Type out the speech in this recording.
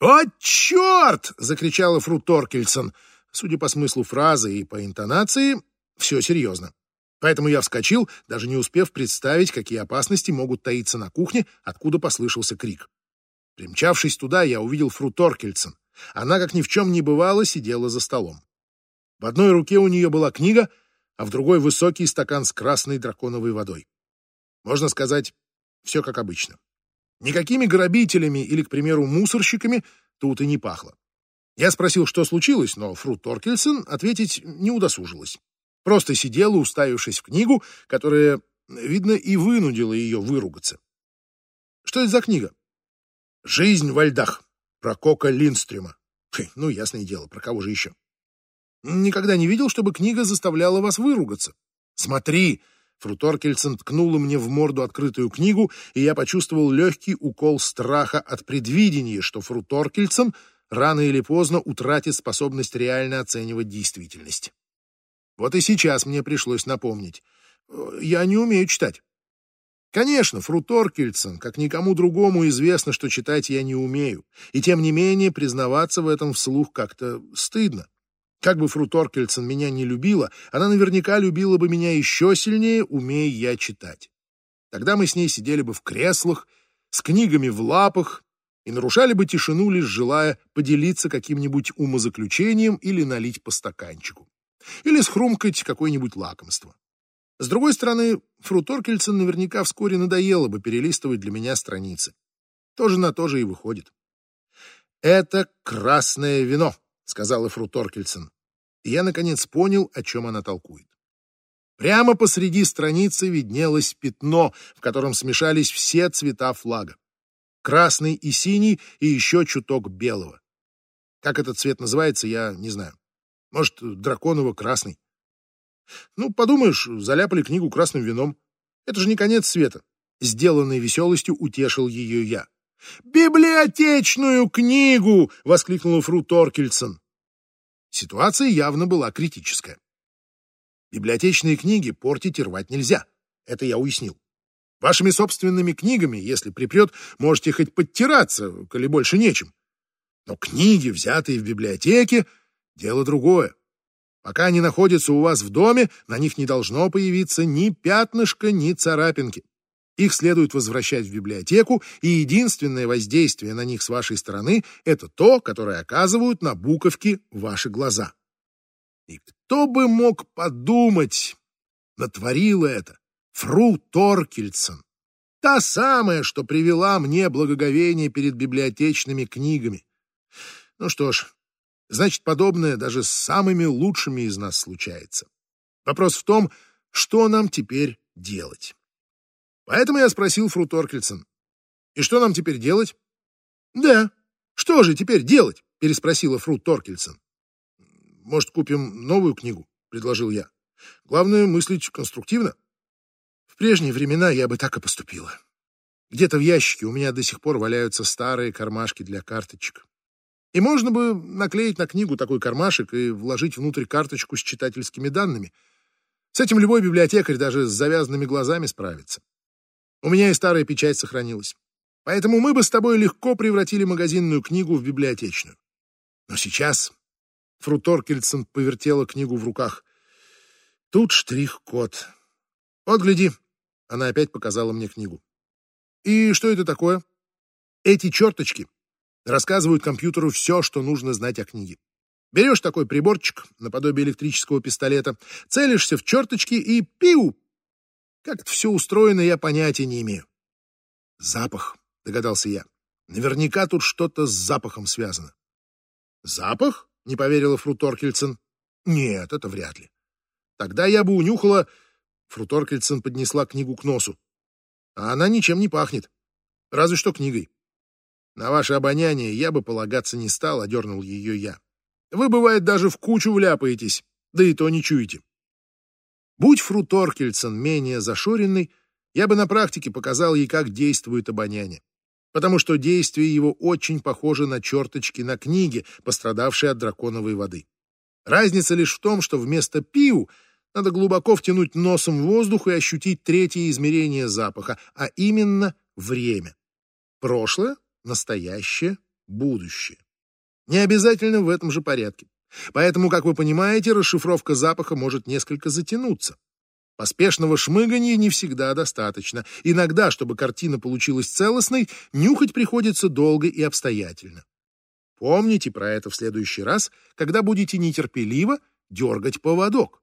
«О, черт!» — закричала Фру Торкельсон. Судя по смыслу фразы и по интонации, все серьезно. Поэтому я вскочил, даже не успев представить, какие опасности могут таиться на кухне, откуда послышался крик. Примчавшись туда, я увидел Фру Торкельсон. Она, как ни в чем не бывало, сидела за столом. В одной руке у нее была книга, а в другой высокий стакан с красной драконовой водой. Можно сказать, все как обычно. Никакими грабителями или, к примеру, мусорщиками тут и не пахло. Я спросил, что случилось, но Фру Торкельсон ответить не удосужилась. Просто сидела, уставившись в книгу, которая, видно, и вынудила ее выругаться. Что это за книга? «Жизнь во льдах» про Кока Линдстрюма. Ну, ясное дело, про кого же еще? Никогда не видел, чтобы книга заставляла вас выругаться. Смотри, Фру Торкельсон ткнула мне в морду открытую книгу, и я почувствовал легкий укол страха от предвидения, что Фру Торкельсон рано или поздно утратит способность реально оценивать действительность. Вот и сейчас мне пришлось напомнить. Я не умею читать. Конечно, Фру Торкельсон, как никому другому, известно, что читать я не умею, и тем не менее признаваться в этом вслух как-то стыдно. Как бы Фру Торкельсон меня не любила, она наверняка любила бы меня еще сильнее, умея я читать. Тогда мы с ней сидели бы в креслах, с книгами в лапах и нарушали бы тишину, лишь желая поделиться каким-нибудь умозаключением или налить по стаканчику. Или схрумкать какое-нибудь лакомство. С другой стороны, Фру Торкельсон наверняка вскоре надоело бы перелистывать для меня страницы. Тоже на то же и выходит. «Это красное вино», — сказала Фру Торкельсон и я, наконец, понял, о чем она толкует. Прямо посреди страницы виднелось пятно, в котором смешались все цвета флага. Красный и синий, и еще чуток белого. Как этот цвет называется, я не знаю. Может, драконово-красный. Ну, подумаешь, заляпали книгу красным вином. Это же не конец света. Сделанной веселостью утешил ее я. «Библиотечную книгу!» — воскликнула Фру Торкельсон. Ситуация явно была критическая. Библиотечные книги портить и рвать нельзя. Это я уяснил. Вашими собственными книгами, если припрет, можете хоть подтираться, коли больше нечем. Но книги, взятые в библиотеке, дело другое. Пока они находятся у вас в доме, на них не должно появиться ни пятнышка, ни царапинки. Их следует возвращать в библиотеку, и единственное воздействие на них с вашей стороны — это то, которое оказывают на буковки ваши глаза. И кто бы мог подумать, натворила это Фру Торкельсон, та самая, что привела мне благоговение перед библиотечными книгами. Ну что ж, значит, подобное даже с самыми лучшими из нас случается. Вопрос в том, что нам теперь делать. Поэтому я спросил Фру Торкельсон. «И что нам теперь делать?» «Да, что же теперь делать?» — переспросила Фру Торкельсон. «Может, купим новую книгу?» — предложил я. «Главное — мыслить конструктивно». В прежние времена я бы так и поступила. Где-то в ящике у меня до сих пор валяются старые кармашки для карточек. И можно бы наклеить на книгу такой кармашек и вложить внутрь карточку с читательскими данными. С этим любой библиотекарь даже с завязанными глазами справится. У меня и старая печать сохранилась. Поэтому мы бы с тобой легко превратили магазинную книгу в библиотечную. Но сейчас Фру Торкельсон повертела книгу в руках. Тут штрих-код. Вот, гляди. Она опять показала мне книгу. И что это такое? Эти черточки рассказывают компьютеру все, что нужно знать о книге. Берешь такой приборчик, наподобие электрического пистолета, целишься в черточки и пиу, как это все устроено, я понятия не имею. Запах, догадался я. Наверняка тут что-то с запахом связано. Запах? Не поверила Фру Торкельсон. Нет, это вряд ли. Тогда я бы унюхала... Фру Торкельсон поднесла книгу к носу. А она ничем не пахнет. Разве что книгой. На ваше обоняние я бы полагаться не стал, одернул ее я. Вы, бывает, даже в кучу вляпаетесь, да и то не чуете. Будь Фру Торкельсон менее зашоренный, я бы на практике показал ей, как действует обоняние. Потому что действие его очень похоже на черточки на книге, пострадавшей от драконовой воды. Разница лишь в том, что вместо пиу надо глубоко втянуть носом воздух и ощутить третье измерение запаха, а именно время. Прошлое, настоящее будущее. Не обязательно в этом же порядке. Поэтому, как вы понимаете, расшифровка запаха может несколько затянуться. Поспешного шмыгания не всегда достаточно. Иногда, чтобы картина получилась целостной, нюхать приходится долго и обстоятельно. Помните про это в следующий раз, когда будете нетерпеливо дергать поводок.